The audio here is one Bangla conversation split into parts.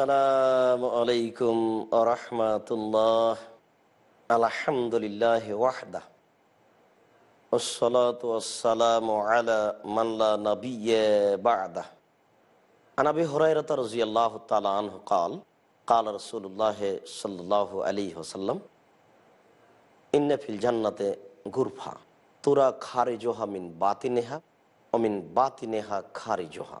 السلام عليكم ورحمة الله. الحمد لله وحده. والصلاة والسلام على من لا نبي بعده. عن أبي هريرة رضي الله تعالى عنه قال قال رسول الله صلى الله عليه وسلم إن في الجنة غرفة ترى خارجها من باطنها ومن باطنها خارجها.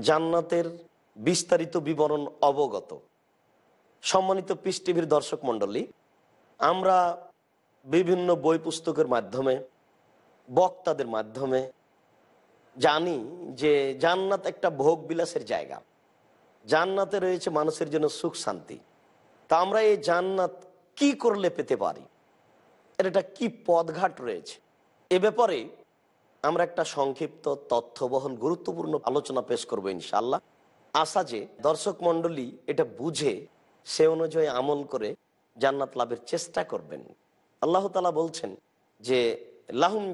জান্নাতের বিস্তারিত বিবরণ অবগত। সম্মানিত পিস টিভির দর্শক মণ্ডলী, আমরা বিভিন্ন বই পুস্তকের মাধ্যমে, বক্তাদের মাধ্যমে জানি যে জান্নাত একটা ভোগ বিলাসের জায়গা। জান্নাতে রয়েছে মানুষের জন্য সুখ, শান্তি। তা আমরা এই জান্নাত কি করলে পেতে পারি? এর একটা কি পদঘাট রয়েছে? এ ব্যাপারে আমরা একটা সংক্ষিপ্ত তথ্যবহন গুরুত্বপূর্ণ আলোচনা পেশ করব ইনশাল্লাহ আশা যে দর্শক মন্ডলী এটা বুঝে, সে অনুযায়ী আমল করে জান্নাত লাভের চেষ্টা করবেন। আল্লাহ তালা বলছেন যে, লাহুম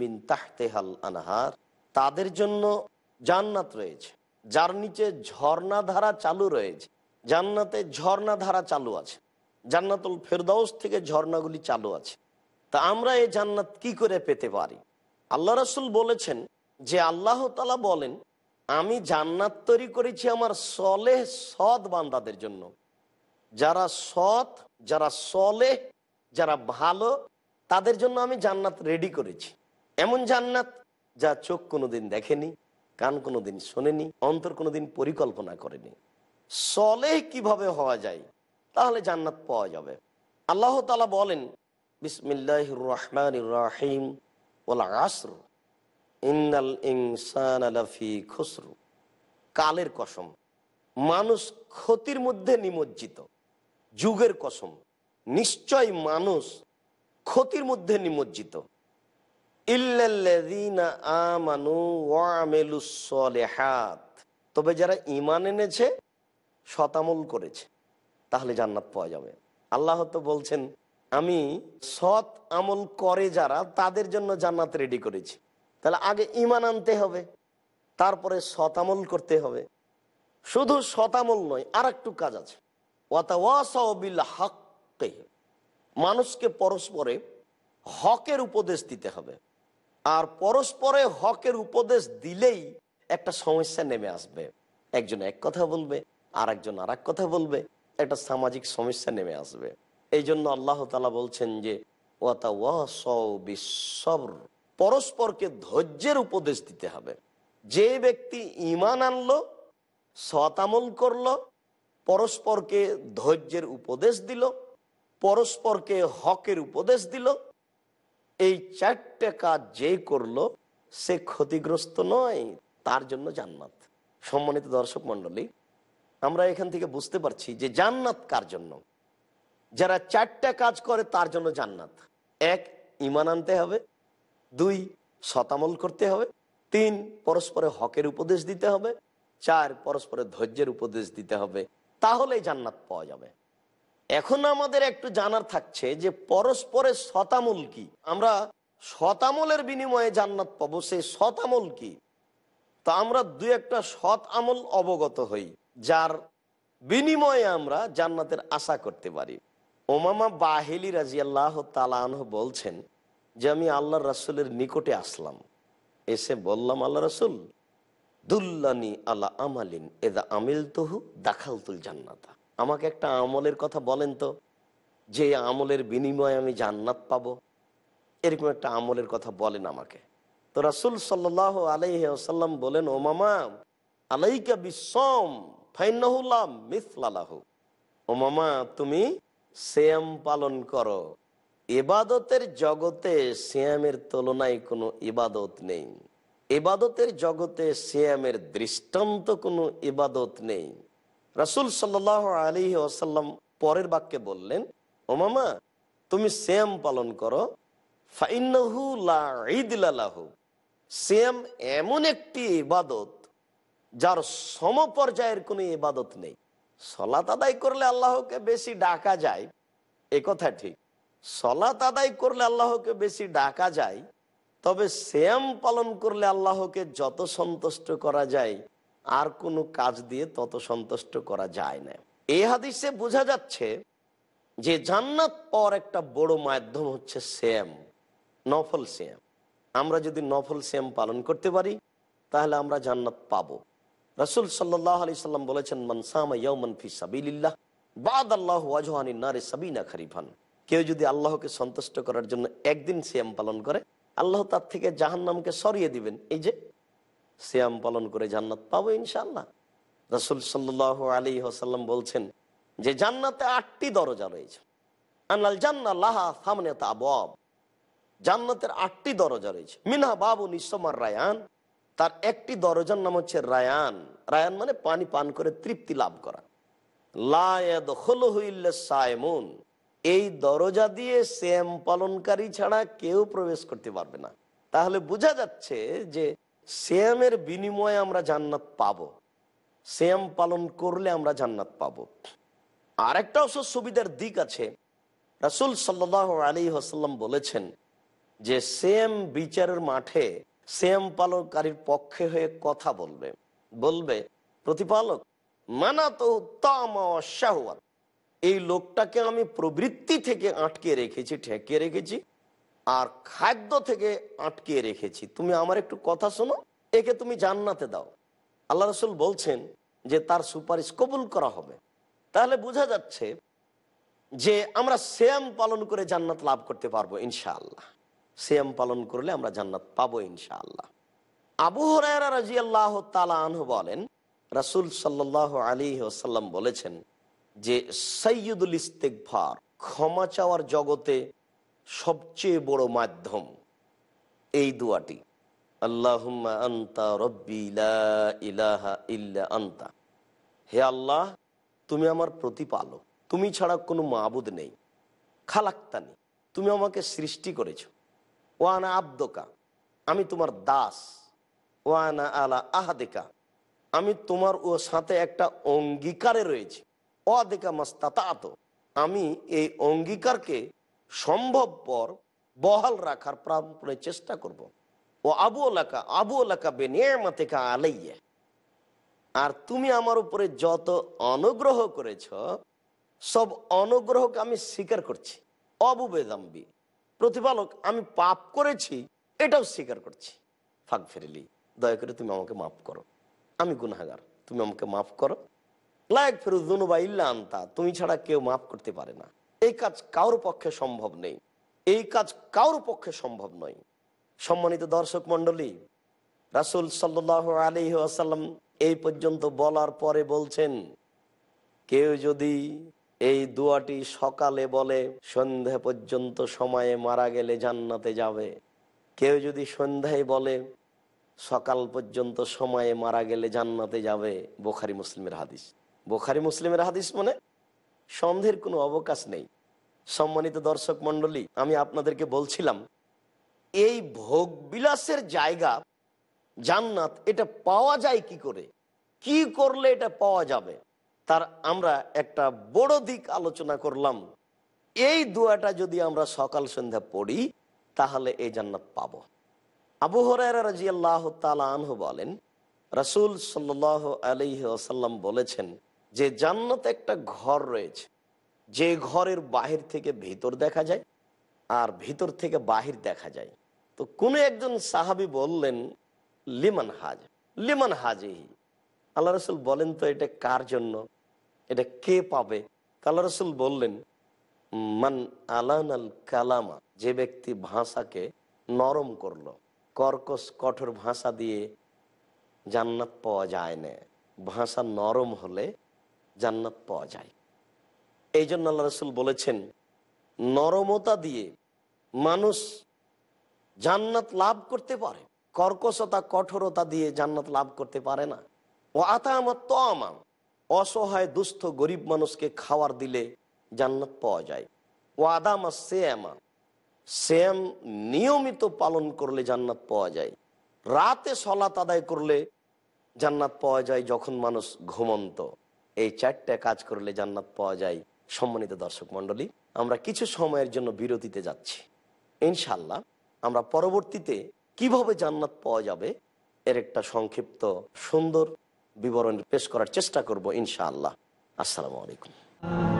মিন আনহার। তাদের জন্য জান্নাত রয়েছে, যার নিচে ঝর্ণা ধারা চালু রয়েছে। জান্নাতে ঝর্ণা ধারা চালু আছে, জান্নাতুল ফেরদাউস থেকে ঝর্ণাগুলি চালু আছে। তা আমরা এই জান্নাত কি করে পেতে পারি? আল্লাহ রসুল বলেছেন যে আল্লাহ তালা বলেন, আমি জান্নাত তৈরি করেছি আমার সলে সৎ বান্দাদের জন্য। যারা সৎ, যারা সলে যারা ভালো, তাদের জন্য আমি জান্নাত রেডি করেছি। এমন জান্নাত যা চোখ কোনোদিন দেখেনি, কান কোনোদিন শোনেনি, অন্তর কোনোদিন পরিকল্পনা করেনি। সলে কীভাবে হওয়া যায়? তাহলে জান্নাত পাওয়া যাবে। আল্লাহ তালা বলেন ইনসান কালের কসম। মানুষ ক্ষতির মধ্যে নিমজ্জিত। যুগের কসম। নিশ্চয় মানুষ ক্ষতির মধ্যে নিমজ্জিত। তবে যারা ইমান এনেছে, শতামল করেছে, তাহলে জান্নাত পাওয়া যাবে। আল্লাহ তো বলছেন আমি সৎ আমল করে যারা, তাদের জন্য জান্নাত রেডি করেছি। তাহলে আগে ইমান আনতে হবে, তারপরে সৎ আমল করতে হবে। শুধু শতামল নয় আর একটু কাজ আছে। মানুষকে পরস্পরে হকের উপদেশ দিতে হবে। আর পরস্পরে হকের উপদেশ দিলেই একটা সমস্যা নেমে আসবে। একজন এক কথা বলবে আর একজন আর কথা বলবে, একটা সামাজিক সমস্যা নেমে আসবে। এই জন্য আল্লাহ তালা বলছেন যে পরস্পরকে ধৈর্যের উপদেশ দিতে হবে। যে ব্যক্তি ইমান আনলো সতামল করল, পরস্পরকে ধৈর্যের উপদেশ দিল, পরস্পরকে হকের উপদেশ দিল, এই চারটে কাজ যে করল, সে ক্ষতিগ্রস্ত নয়, তার জন্য জান্নাত। সম্মানিত দর্শক মন্ডলী আমরা এখান থেকে বুঝতে পারছি যে জান্নাত কার জন্য? যারা চারটা কাজ করে, তার জন্য জান্নাত। এক ইমান আনতে হবে। দুই শতামল করতে হবে। তিন, পরস্পরে হকের উপদেশ দিতে হবে। চার, পরস্পরে ধৈর্যের উপদেশ দিতে হবে। তাহলে জান্নাত পাওয়া যাবে। এখন আমাদের একটু জানার থাকছে যে, পরস্পরের শতামল কি? আমরা শতামলের বিনিময়ে জান্নাত পাবো, সেই শতামল কি? তা আমরা দু একটা সৎ আমল অবগত হই, যার বিনিময়ে আমরা জান্নাতের আশা করতে পারি। ওমামা বাহেলি রাজি আল্লাহ বলছেন যে, আমি আল্লাহ রাসুলের নিকটে আসলাম। এসে বললাম আল্লাহ রসুল, দুল্লানি আল্লাহ আমালিন এদা আমিল তহু দাখালতুল জান্নাতা। আমাকে একটা আমলের কথা বলেন তো। যে আমলের বিনিময়ে আমি জান্নাত পাবো, এরকম একটা আমলের কথা বলেন আমাকে। তো রাসুল সাল্লাহ আলাইসাল্লাম বলেন ও মামা আলাইকা বিশ্বম ফাইনাহুল্লাহ মিসলালাহু ও মামা তুমি শ্যাম পালন করো। এবাদতের জগতে শ্যামের তুলনায় কোনো ইবাদত নেই। এবাদতের জগতে শ্যামের দৃষ্টান্ত কোনো ইবাদত নেই। রাসুল সাল্লাহ আলী ওসাল্লাম পরের বাক্যে বললেন, ও মামা, তুমি শ্যাম পালন করো ফাইনাহু শ্যাম এমন একটি ইবাদত, যার সমপর্যায়ের কোনো ইবাদত নেই। সলাত আদায় করলে আল্লাহকে বেশি ডাকা যায়, এ কথা ঠিক। সলাত আদায় করলে আল্লাহকে বেশি ডাকা যায়, তবে শ্যাম পালন করলে আল্লাহকে যত সন্তুষ্ট করা যায়, আর কোনো কাজ দিয়ে তত সন্তুষ্ট করা যায় না। এই হাদিসে বোঝা যাচ্ছে যে জান্নাত পর একটা বড় মাধ্যম হচ্ছে শ্যাম, নফল শ্যাম। আমরা যদি নফল শ্যাম পালন করতে পারি, তাহলে আমরা জান্নাত পাবো। রসুল সাল্লাহ আলি সাল্লাম বলেছেন মনসামা বাদ আল্লাহ ওয়াজহানি নারে সাবিনা খারিফান। কেউ যদি আল্লাহকে সন্তুষ্ট করার জন্য একদিন শ্যাম পালন করে, আল্লাহ তার থেকে জাহান্নামকে সরিয়ে দিবেন। এই যে শ্যাম পালন করে জান্নাত পাবো ইনশাল্লাহ রসুল সাল্লাহ আলী হাসাল্লাম বলছেন, যে জান্নাতে আটটি দরজা রয়েছে, আনাল জান্না সামনে আবব জান্নাতের আটটি দরজা রয়েছে, মিনহা বাবু নিঃসমার রায়ান। তার একটি দরজার নাম হচ্ছে রায়ান। রায়ান মানে পানি পান করে তৃপ্তি লাভ করা। সায়মুন। এই দরজা দিয়ে শ্যাম পালনকারী ছাড়া কেউ প্রবেশ করতে পারবে না। তাহলে বোঝা যাচ্ছে যে শ্যামের বিনিময়ে আমরা জান্নাত পাবো। শ্যাম পালন করলে আমরা জান্নাত পাবো। আর একটা অবশ্য সুবিধার দিক আছে। রাসুল সাল্লাহ আলী হাসাল্লাম বলেছেন যে সেম বিচারের মাঠে সেম পালনকারীর পক্ষে হয়ে কথা বলবে। বলবে, প্রতিপালক মানা তো এই লোকটাকে আমি প্রবৃত্তি থেকে আটকে রেখেছি ঠেকে রেখেছি, আর খাদ্য থেকে আটকে রেখেছি। তুমি আমার একটু কথা শোনো, একে তুমি জান্নাতে দাও। আল্লাহ রসুল বলছেন যে, তার সুপারিশ কবুল করা হবে। তাহলে বোঝা যাচ্ছে যে, আমরা শ্যাম পালন করে জান্নাত লাভ করতে পারব, ইনশাআল্লাহ। শ্যাম পালন করলে আমরা জান্নাত পাবো ইনশাআল্লাহ। আবু হরাইরা রাজি আল্লাহ তালাহ বলেন, রাসুল সাল্লাহ আলী ওসাল্লাম বলেছেন যে, সৈয়দুল ইস্তেকভার ক্ষমা চাওয়ার জগতে সবচেয়ে বড় মাধ্যম এই দুয়াটি। আল্লাহুম্মা আন্তা, রব্বি ইলাহা ইল্লা আন্তা। হে আল্লাহ, তুমি আমার প্রতিপালক। তুমি ছাড়া কোনো মাবুদ নেই খালাক্তানি তুমি আমাকে সৃষ্টি করেছ। ওয়ানা আব্দকা, আমি তোমার দাস। ওয়ানা আলা আহাদেকা, আমি তোমার ও সাথে একটা অঙ্গীকারে রয়েছি। অদেকা মাস্তাত আমি এই অঙ্গীকারকে সম্ভবপর বহাল রাখার প্রাণপণে চেষ্টা করব। ও আবু এলাকা আবু এলাকা বেনিয়ামাতেকা আলাইয়া, আর তুমি আমার উপরে যত অনুগ্রহ করেছ, সব অনুগ্রহকে আমি স্বীকার করছি। অবুবেদাম্বি প্রতিপালক, আমি পাপ করেছি, এটাও স্বীকার করছি। ফাঁক ফেরিলি দয়া করে তুমি আমাকে মাফ করো। আমি গুনাগার তুমি আমাকে মাফ করো। লায়ক ফেরুদ্দুনু বা ইল্লা আনতা, তুমি ছাড়া কেউ মাফ করতে পারে না। এই কাজ কারোর পক্ষে সম্ভব নেই। এই কাজ কারোর পক্ষে সম্ভব নয়। সম্মানিত দর্শক মন্ডলী রাসুল সাল্লাহ আসাল্লাম এই পর্যন্ত বলার পরে বলছেন, কেউ যদি এই দুয়াটি সকালে বলে সন্ধে পর্যন্ত সময়ে মারা গেলে জান্নাতে যাবে। কেউ যদি সন্ধ্যায় বলে, সকাল পর্যন্ত সময়ে মারা গেলে জান্নাতে যাবে, বোখারি মুসলিমের হাদিস। বোখারি মুসলিমের হাদিস মানে সন্ধ্যের কোনো অবকাশ নেই। সম্মানিত দর্শক মন্ডলী আমি আপনাদেরকে বলছিলাম, এই ভোগ বিলাসের জায়গা, জান্নাত, এটা পাওয়া যায় কি করে? কি করলে এটা পাওয়া যাবে? তার আমরা একটা বড় দিক আলোচনা করলাম। এই দোয়াটা যদি আমরা সকাল সন্ধ্যা পড়ি, তাহলে এই জান্নাত পাবো। আবু আল্লাহ আনহু বলেন, রাসুল সাল্লাহ আলহি আসাল্লাম বলেছেন যে জান্নাত একটা ঘর রয়েছে। যে ঘরের বাহির থেকে ভিতর দেখা যায় আর ভিতর থেকে বাহির দেখা যায়। তো কোন একজন সাহাবি বললেন, লিমান হাজ, লিমান হাজিহি? আল্লাহ রসুল বলেন, তো এটা কার জন্য? এটা কে পাবে? আল্লাহ রসুল বললেন, মান আলান আল কালামা যে ব্যক্তি ভাষাকে নরম করল, কর্কশ, কঠোর ভাষা দিয়ে জান্নাত পাওয়া যায় না। ভাষা নরম হলে জান্নাত পাওয়া যায়। এই জন্য আল্লাহ রসুল বলেছেন, নরমতা দিয়ে মানুষ জান্নাত লাভ করতে পারে। কর্কশতা, কঠোরতা দিয়ে জান্নাত লাভ করতে পারে না। ও আতা আমার তো আমার অসহায় দুস্থ গরিব মানুষকে খাওয়ার দিলে জান্নাত পাওয়া যায়। ও আদামা সেমা সেম নিয়মিত পালন করলে জান্নাত পাওয়া যায়। রাতে সলাত আদায় করলে জান্নাত পাওয়া যায় যখন মানুষ ঘুমন্ত। এই চারটে কাজ করলে জান্নাত পাওয়া যায়। সম্মানিত দর্শক মন্ডলী আমরা কিছু সময়ের জন্য বিরতিতে যাচ্ছি। ইনশাল্লাহ আমরা পরবর্তীতে কীভাবে জান্নাত পাওয়া যাবে, এর একটা সংক্ষিপ্ত সুন্দর বিবরণ পেশ করার চেষ্টা করব ইনশাআল্লাহ। আসসালামু আলাইকুম।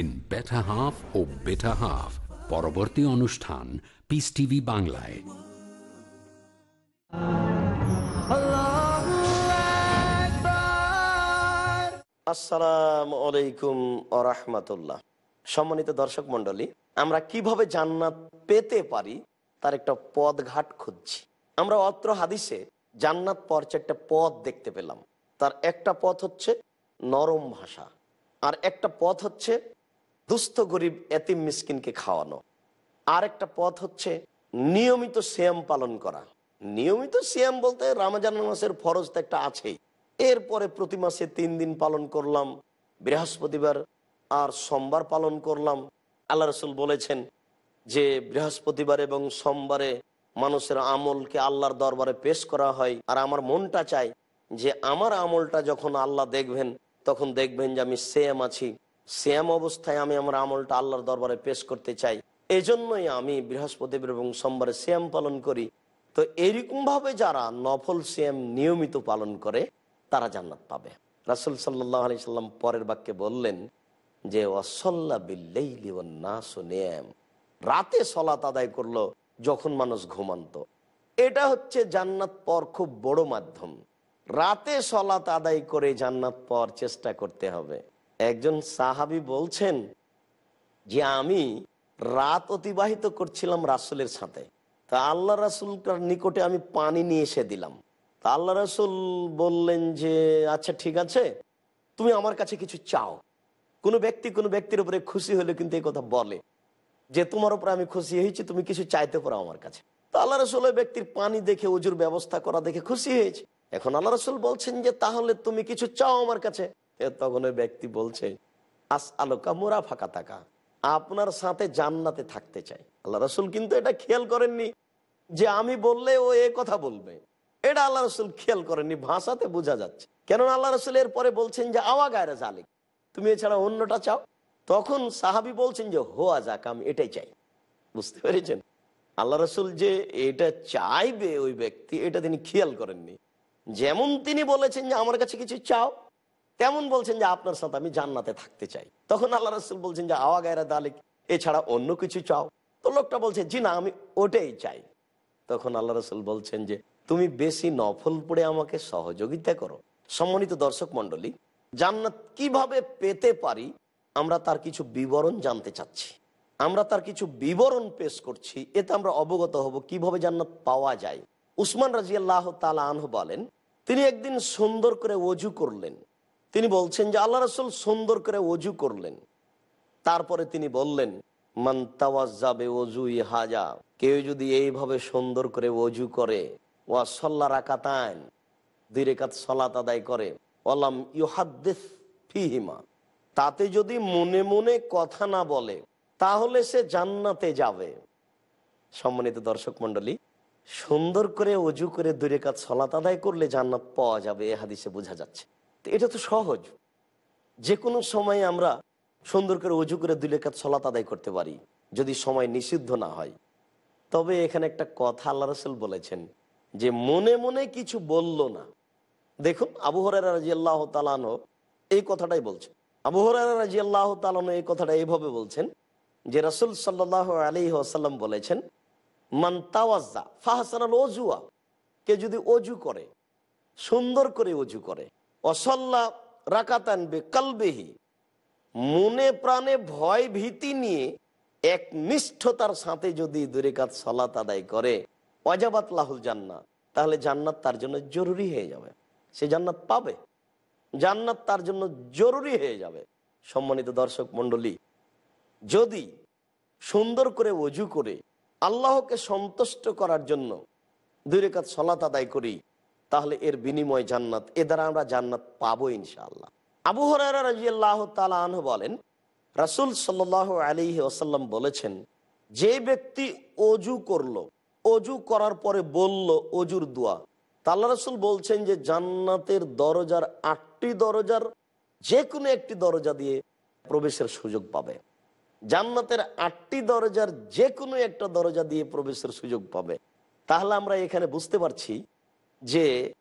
in Better Half or Bitter Half. পরবর্তী অনুষ্ঠান পিস টিভি বাংলায়। আসসালামু আলাইকুম আরহামতুল্লাহ সম্মানিত দর্শক মন্ডলী আমরা কীভাবে জান্নাত পেতে পারি তার একটা পথ ঘাট খুঁজছি। আমরা অত্র হাদিসে জান্নাত পর চারটা পথ দেখতে পেলাম। তার একটা পথ হচ্ছে নরম ভাষা। আর একটা পথ হচ্ছে দুস্থ গরিব এতিম মিসকিনকে খাওয়ানো। আর একটা পথ হচ্ছে নিয়মিত শ্যাম পালন করা। নিয়মিত শ্যাম বলতে রামাজান মাসের ফরজ তো একটা আছেই। এরপরে প্রতি মাসে তিন দিন পালন করলাম, বৃহস্পতিবার আর সোমবার পালন করলাম। আল্লাহ রসুল বলেছেন যে বৃহস্পতিবার এবং সোমবারে মানুষের আমলকে আল্লাহর দরবারে পেশ করা হয়। আর আমার মনটা চায় যে আমার আমলটা যখন আল্লাহ দেখবেন, তখন দেখবেন যে আমি শ্যাম আছি। শ্যাম অবস্থায় আমি আমার আমলটা আল্লাহর দরবারে পেশ করতে চাই। এই জন্যই আমি বৃহস্পতিবার এবং সোমবারে শ্যাম পালন করি। তো এরকমভাবে যারা নফল শ্যাম নিয়মিত পালন করে, তারা জান্নাত পাবে। রাসুল সাল্লাহ আলি সাল্লাম পরের বাক্যে বললেন যে নিয়াম। রাতে সলাত আদায় করল যখন মানুষ ঘুমান্ত। এটা হচ্ছে জান্নাত পর খুব বড় মাধ্যম। রাতে সলাত আদায় করে জান্নাত পর চেষ্টা করতে হবে। একজন সাহাবি বলছেন যে, আমি রাত অতিবাহিত করছিলাম রাসুলের সাথে। তা আল্লাহ রাসুলটার নিকটে আমি পানি নিয়ে এসে দিলাম। তা আল্লাহ রাসুল বললেন যে আচ্ছা ঠিক আছে। তুমি আমার কাছে কিছু চাও। কোনো ব্যক্তি কোনো ব্যক্তির উপরে খুশি হলে কিন্তু এই কথা বলে যে, তোমার উপরে আমি খুশি হয়েছি, তুমি কিছু চাইতে পারো আমার কাছে। তো আল্লাহ রসুল ওই ব্যক্তির পানি দেখে, উজুর ব্যবস্থা করা দেখে খুশি হয়েছে। এখন আল্লাহ রসুল বলছেন যে, তাহলে তুমি কিছু চাও আমার কাছে। তখন ওই ব্যক্তি বলছে আস আলোকা মোরা ফাঁকা থাকা আপনার সাথে জান্নাতে থাকতে চাই। আল্লাহ রসুল কিন্তু এটা খেয়াল করেননি যে আমি বললে ও এ কথা বলবে। এটা আল্লাহ রসুল খেয়াল করেননি, ভাষাতে বোঝা যাচ্ছে। কেন আল্লাহ রসুল এর পরে বলছেন যে আওয়া গায়রা জালিক তুমি এছাড়া অন্যটা চাও? তখন সাহাবি বলছেন যে, হোয়া যাক, আমি এটাই চাই। বুঝতে পেরেছেন? আল্লাহ রসুল যে এটা চাইবে ওই ব্যক্তি, এটা তিনি খেয়াল করেননি। যেমন তিনি বলেছেন যে, আমার কাছে কিছু চাও তেমন বলছেন যে আপনার সাথে আমি জান্নাতে থাকতে চাই। তখন আল্লাহ রসুল বলছেন যে, আওয়া গায়রা দালিক, এছাড়া অন্য কিছু চাও? তো লোকটা বলছে, জি না, আমি ওটাই চাই। তখন আল্লাহ রসুল বলছেন যে, তুমি বেশি নফল পড়ে আমাকে সহযোগিতা করো। সম্মানিত দর্শক মন্ডলী জান্নাত কীভাবে পেতে পারি, আমরা তার কিছু বিবরণ জানতে চাচ্ছি। আমরা তার কিছু বিবরণ পেশ করছি, এতে আমরা অবগত হব কীভাবে জান্নাত পাওয়া যায়। উসমান রাজি আল্লাহ তালা আনহ বলেন, তিনি একদিন সুন্দর করে অজু করলেন। তিনি বলছেন যে আল্লাহ রসুল সুন্দর করে অজু করলেন। তারপরে তিনি বললেন, মান তাওয়াজ্জাবে অজু হাজা কেউ যদি এইভাবে সুন্দর করে অজু করে, ওয়া সল্লা রাকাতান দুই রেখাত সলাত আদায় করে ওলাম ইউহাদ্দিস ফিহিমা, তাতে যদি মনে মনে কথা না বলে, তাহলে সে জান্নাতে যাবে। সম্মানিত দর্শক মন্ডলী সুন্দর করে অজু করে দুই রেখাত সলাত আদায় করলে জান্নাত পাওয়া যাবে, এ হাদিসে বোঝা যাচ্ছে। এটা তো সহজ। যে কোনো সময় আমরা সুন্দর করে অজু করে দুই রেখাত সলাত আদায় করতে পারি, যদি সময় নিষিদ্ধ না হয়। তবে এখানে একটা কথা আল্লাহ রসুল বলেছেন যে, মনে মনে কিছু বলল না। দেখুন, আবু হরারা রাজি আল্লাহ তালানো এই কথাটাই বলছেন। আবু হরারা রাজি আল্লাহ তালানো এই কথাটা এইভাবে বলছেন যে, রসুল সাল্লাহ আলী আসাল্লাম বলেছেন, মান তাওয়াজ্জা ফাহসানাল অজুয়া কে যদি অজু করে, সুন্দর করে অজু করে অসল্লা রাকাতান বে মনে প্রাণে ভয় ভীতি নিয়ে এক নিষ্ঠতার সাথে যদি দুরেকাত সলাত আদায় করে, অজাবাত লাহুল জান্নাত তাহলে জান্নাত তার জন্য জরুরি হয়ে যাবে। সে জান্নাত পাবে। জান্নাত তার জন্য জরুরি হয়ে যাবে। সম্মানিত দর্শক মন্ডলী যদি সুন্দর করে অজু করে আল্লাহকে সন্তুষ্ট করার জন্য দুই রেখাত সলাত আদায় করি তাহলে এর বিনিময় জান্নাত, এ দ্বারা আমরা জান্নাত পাবো ইনশাআল্লাহ। আবু হরারা রাজিয়াল্লাহ তালা বলেন, রাসুল সাল্লাহ আলী ওসাল্লাম বলেছেন, যে ব্যক্তি অজু করল, অজু করার পরে বলল অজুর দোয়া তাল্লা রসুল বলছেন যে জান্নাতের দরজার আটটি দরজার যে কোনো একটি দরজা দিয়ে প্রবেশের সুযোগ পাবে। জান্নাতের আটটি দরজার যে কোনো একটা দরজা দিয়ে প্রবেশের সুযোগ পাবে। তাহলে আমরা এখানে বুঝতে পারছি যে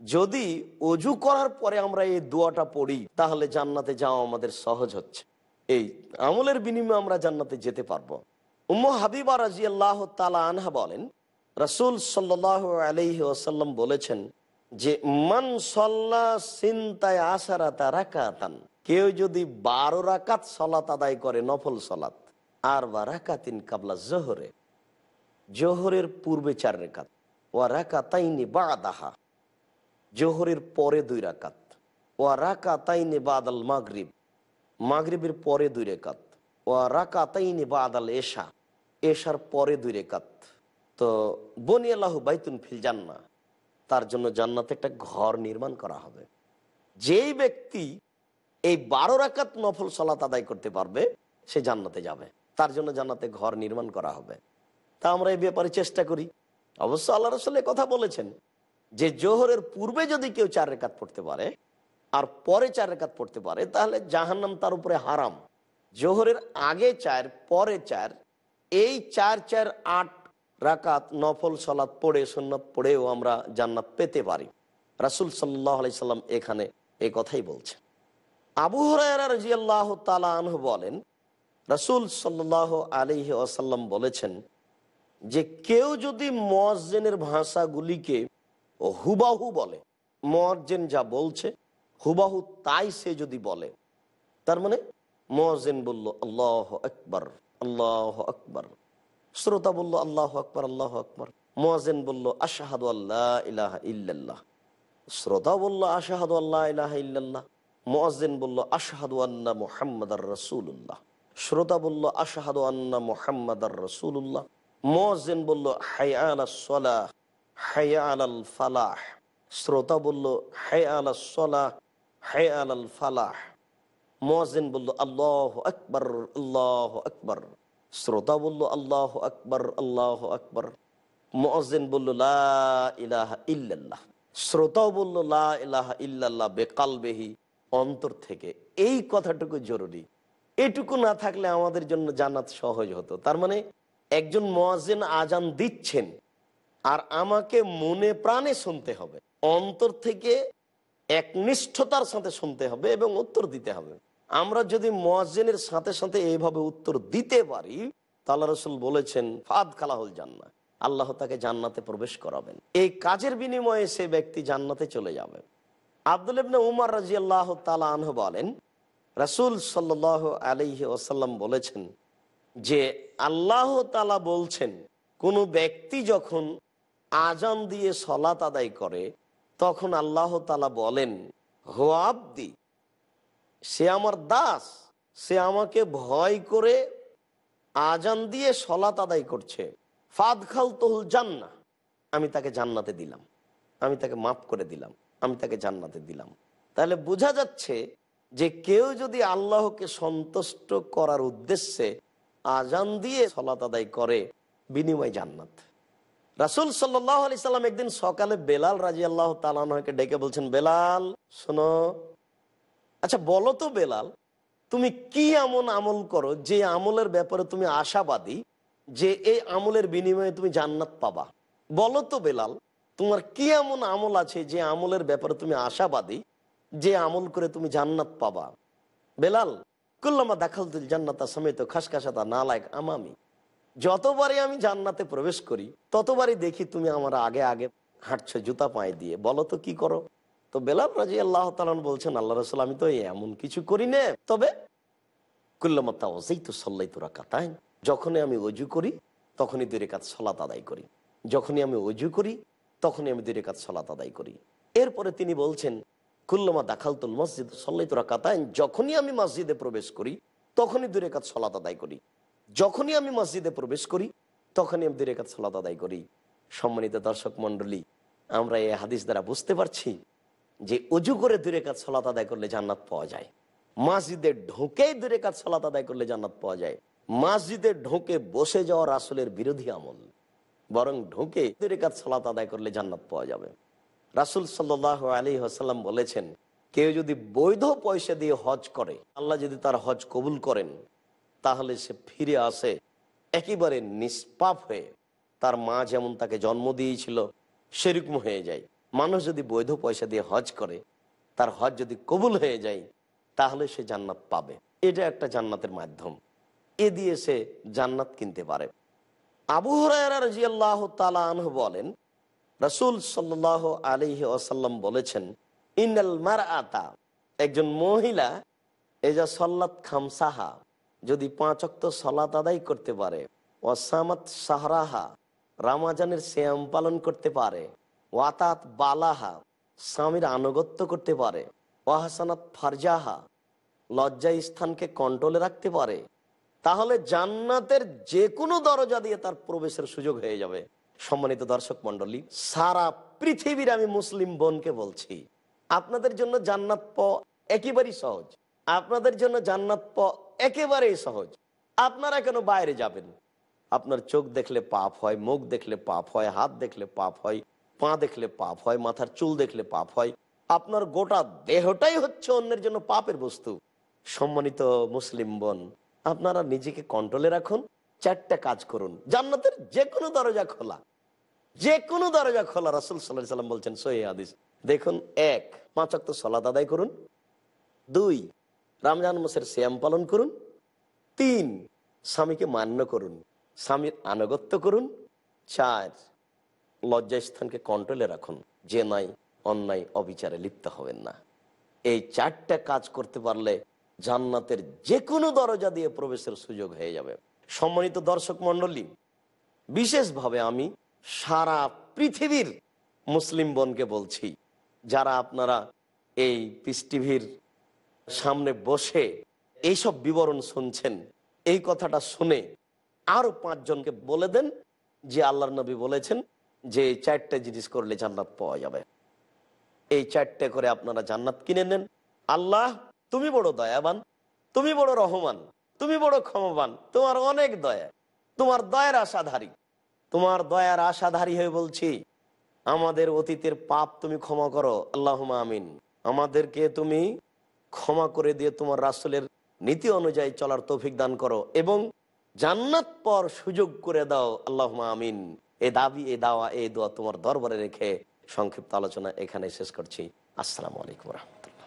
যদি অজু করার পরে আমরা এই দোয়াটা পড়ি, তাহলে জান্নাতে যাওয়া আমাদের সহজ হচ্ছে। এই আমলের বিনিময়ে আমরা জান্নাতে যেতে পারব। উম্ম হাবিবা রাজি আল্লাহ তালা আনহা বলেন, রসুল সাল্লাহ আলহি বলেছেন যে, মান সল্লা সিন্তায় আসারাতা রাকাতান। কেউ যদি বারো রাকাত সলাত আদায় করে, নফল সলাত, আর বা রাকাতিন কাবলা জোহরে, জোহরের পূর্বে চার রেখাত ওয়া রাকাতাইনি বাদাহা। জোহরের পরে দুই রাকাত। ওয়া রাকাতাইনি বাদাল মাগরিব। মাগরিবের পরে দুই রেখাত ওয়া রাকাতাইনি বাদাল এশা। এশার পরে দুই রেখাত তো বনি আল্লাহ বাইতুন ফিল জান্না তার জন্য জান্নাতে একটা ঘর নির্মাণ করা হবে। যেই ব্যক্তি এই বারো রাকাত নফল সলাত আদায় করতে পারবে, সে জান্নাতে যাবে। তার জন্য জান্নাতে ঘর নির্মাণ করা হবে। তা আমরা এই ব্যাপারে চেষ্টা করি। অবশ্য আল্লাহ রসুল কথা বলেছেন যে জোহরের পূর্বে যদি কেউ চার রেখাত পড়তে পারে আর পরে চার রেখাত পড়তে পারে, তাহলে জাহান্নাম তার উপরে হারাম। জোহরের আগে চার, পরে চার, এই চার চার, আট রাকাত নফল সলাৎ পড়ে, সুন্নত পড়েও আমরা জান্নাত পেতে পারি। রাসুল সাল্লাহ আলি সাল্লাম এখানে এই কথাই বলছেন। আবু হরাইরা রাজিয়াল্লাহ তালা বলেন, রাসুল সাল্লাহ আলিহি বলেছেন যে কেউ যদি মসজেনের ভাষাগুলিকে হুবাহু বলে মসজেন যা বলছে, হুবাহু তাই সে যদি বলে, তার মানে মসজেন বলল, আল্লাহ আকবর আল্লাহ আকবর। শ্রোতা বলল, আল্লাহ আকবর আল্লাহ আকবর। মজেন বলল, আশাহাদু আল্লাহ ইলাহা ইল্লাল্লাহ। শ্রোতা বলল, আশাহাদু আল্লাহ ইলাহা ইল্লাল্লাহ। মজেন বলল, আশাহাদু মুহাম্মদ রসুল্লাহ শ্রোতা বলল, আশাহাদু আন্না মুহাম্মদ রসুল্লাহ মজেন বলল, হায়াল সলাহ হায়াল আল ফালাহ শ্রোতা বলল, হায়াল সলাহ হায়াল আল ফালাহ মজেন বলল, আল্লাহ আকবর আল্লাহ আকবর। শ্রোতা বলল, আল্লাহ আকবর আল্লাহ আকবর। মজেন বলল ইলাহা ইল্লাল্লাহ। শ্রোতাও বলল, লা ইলাহা ইল্লাল্লাহ, বেকালবেহি, অন্তর থেকে। এই কথাটুকু জরুরি। এটুকু না থাকলে আমাদের জন্য জান্নাত সহজ হতো। তার মানে একজন মজেন আজান দিচ্ছেন, আর আমাকে মনে প্রাণে শুনতে হবে। অন্তর থেকে একনিষ্ঠতার সাথে শুনতে হবে এবং উত্তর দিতে হবে। আমরা যদি মজেনের সাথে সাথে এইভাবে উত্তর দিতে পারি তাল্লা রসুল বলেছেন, ফাদ খালাহুল জান্না আল্লাহ তাকে জান্নাতে প্রবেশ করাবেন। এই কাজের বিনিময়ে সে ব্যক্তি জান্নাতে চলে যাবে। আব্দুল ইবনে উমার রাজি আল্লাহ তালা আনহ বলেন, রাসুল সাল্লাহ আলহি ওসাল্লাম বলেছেন যে আল্লাহ তালা বলছেন, কোনো ব্যক্তি যখন আজান দিয়ে সলাত আদায় করে, তখন আল্লাহ তালা বলেন, হো আব্দি, সে আমার দাস, সে আমাকে ভয় করে আজান দিয়ে সলাত আদায় করছে। ফাদ খাল তহুল জান্না আমি তাকে জান্নাতে দিলাম, আমি তাকে মাফ করে দিলাম, আমি তাকে জান্নাতে দিলাম। তাহলে বোঝা যাচ্ছে যে কেউ যদি আল্লাহকে সন্তুষ্ট করার উদ্দেশ্যে আজান দিয়ে সলাত আদায় করে, বিনিময় জান্নাত। রাসুল সাল্লাহ সাল্লাম একদিন সকালে বেলাল রাজি আল্লাহ তালানহকে ডেকে বলছেন, বেলাল, শোনো আচ্ছা বলো তো বেলাল, তুমি কি এমন আমল করো যে আমলের ব্যাপারে তুমি আশাবাদী, যে এই আমলের বিনিময়ে তুমি জান্নাত পাবা? বলো তো বেলাল, তোমার কি এমন আমল আছে যে আমলের ব্যাপারে তুমি আশাবাদী, যে আমল করে তুমি জান্নাত পাবা? বেলাল কুল্লামা দেখাল তুল জান্নাতা সমেত খাসখাসাতা না লায়ক আমামি। যতবারই আমি জান্নাতে প্রবেশ করি, ততবারই দেখি তুমি আমার আগে আগে হাঁটছো জুতা পায়ে দিয়ে। বলো তো কি করো? তো বেলাল রাজি আল্লাহ তালন বলছেন আল্লাহ রসুল, আমি তো এমন কিছু করি না। তবে কুল্লামতা ওজেই তো সল্লাই তোরা কাতায় যখনই আমি অজু করি, তখনই দুই রেখাত সলাত আদায় করি। যখনই আমি অজু করি, তখনই আমি দুই রেখাত সলাত আদায় করি। এরপরে তিনি বলছেন কুল্লমা দাখালতুল মসজিদ সল্লাই তোরা যখনই আমি মসজিদে প্রবেশ করি, তখনই দুই রেখাত সলাত আদায় করি। যখনই আমি মসজিদে প্রবেশ করি, তখনই আমি দুই রেখাত সলাত আদায় করি। সম্মানিত দর্শক মন্ডলী আমরা এই হাদিস দ্বারা বুঝতে পারছি যে অজু করে দূরে কাজ সলাত আদায় করলে জান্নাত পাওয়া যায়। মসজিদে ঢোকে দূরে কাজ সলাত আদায় করলে জান্নাত পাওয়া যায়। মসজিদে ঢোকে বসে যাওয়া রাসুলের বিরোধী আমল, বরং ঢোকে দূরে কাজ সলাত আদায় করলে জান্নাত পাওয়া যাবে। রাসুল সাল্লাহ আলী আসাল্লাম বলেছেন, কেউ যদি বৈধ পয়সা দিয়ে হজ করে, আল্লাহ যদি তার হজ কবুল করেন, তাহলে সে ফিরে আসে একেবারে নিষ্পাপ হয়ে। তার মা যেমন তাকে জন্ম দিয়েছিল, সেরকম হয়ে যায়। মানুষ যদি বৈধ পয়সা দিয়ে হজ করে, তার হজ যদি কবুল হয়ে যায়, তাহলে সে জান্নাত পাবে। এটা একটা জান্নাতের মাধ্যম। এ দিয়ে সে জান্নাত কিনতে পারে। আবু হরাইয়াল্লাহ তালাহ বলেন রসুল সাল্লাহ আলিহি আসাল্লাম বলেছেন ইনাল মার আতা একজন মহিলা যা সল্লাত খামসাহা যদি পাঁচ অক্ত সলাত আদায় করতে পারে, ওয়াসামাত সাহরাহা রামাজানের শ্যাম পালন করতে পারে, ওয়াতাত বালাহা স্বামীর আনুগত্য করতে পারে, ওয়াহাসানাত ফারজাহা লজ্জা স্থানকে কন্ট্রোলে রাখতে পারে, তাহলে জান্নাতের যে কোনো দরজা দিয়ে তার প্রবেশের সুযোগ হয়ে যাবে। সম্মানিত দর্শক মন্ডলী সারা পৃথিবীর আমি মুসলিম বোনকে বলছি, আপনাদের জন্য জান্নাত প একেবারেই সহজ। আপনাদের জন্য জান্নাত প একেবারেই সহজ। আপনারা কেন বাইরে যাবেন? আপনার চোখ দেখলে পাপ হয়, মুখ দেখলে পাপ হয়, হাত দেখলে পাপ হয়, পা দেখলে পাপ হয়, মাথার চুল দেখলে পাপ হয়। আপনার গোটা দেহটাই হচ্ছে অন্যের জন্য পাপের বস্তু। সম্মানিত মুসলিম বোন, আপনারা নিজেকে কন্ট্রোলে রাখুন চারটা কাজ করুন। জান্নাতের যে কোনো দরজা খোলা। যে কোনো দরজা খোলা। রাসুল সাল্লাহ সাল্লাম বলছেন, সহি আদিস দেখুন, এক, পাঁচ অক্ত সলাদ আদায় করুন। দুই, রমজান মাসের শ্যাম পালন করুন। তিন, স্বামীকে মান্য করুন। স্বামীর আনুগত্য করুন। চার, লজ্জাস্থানকে কন্ট্রোলে রাখুন। যে নাই, অন্যায়, অবিচারে লিপ্ত হবেন না। এই চারটা কাজ করতে পারলে জান্নাতের যে কোনো দরজা দিয়ে প্রবেশের সুযোগ হয়ে যাবে। সম্মানিত দর্শক মন্ডলী বিশেষভাবে আমি সারা পৃথিবীর মুসলিম বোনকে বলছি, যারা আপনারা এই পিস টিভির সামনে বসে এইসব বিবরণ শুনছেন, এই কথাটা শুনে আরও পাঁচজনকে বলে দেন যে আল্লাহর নবী বলেছেন যে চারটে জিনিস করলে জান্নাত পাওয়া যাবে। এই চারটে করে আপনারা জান্নাত কিনে নেন। আল্লাহ, তুমি বড় দয়াবান, তুমি বড় রহমান তুমি বড় ক্ষমবান, তোমার অনেক দয়া, তোমার দয়ার আশাধারী। তোমার দয়ার আশাধারী হয়ে বলছি, আমাদের অতীতের পাপ তুমি ক্ষমা করো আল্লাহ আমিন। আমাদেরকে তুমি ক্ষমা করে দিয়ে তোমার রাসুলের নীতি অনুযায়ী চলার তৌফিক দান করো এবং জান্নাত পর সুযোগ করে দাও আল্লাহ আমিন। এ দাবি, এ দাওয়া, এ দোয়া তোমার দরবারে রেখে সংক্ষিপ্ত আলোচনা এখানে শেষ করছি। আসসালামু আলাইকুম রহমতুল্লাহ।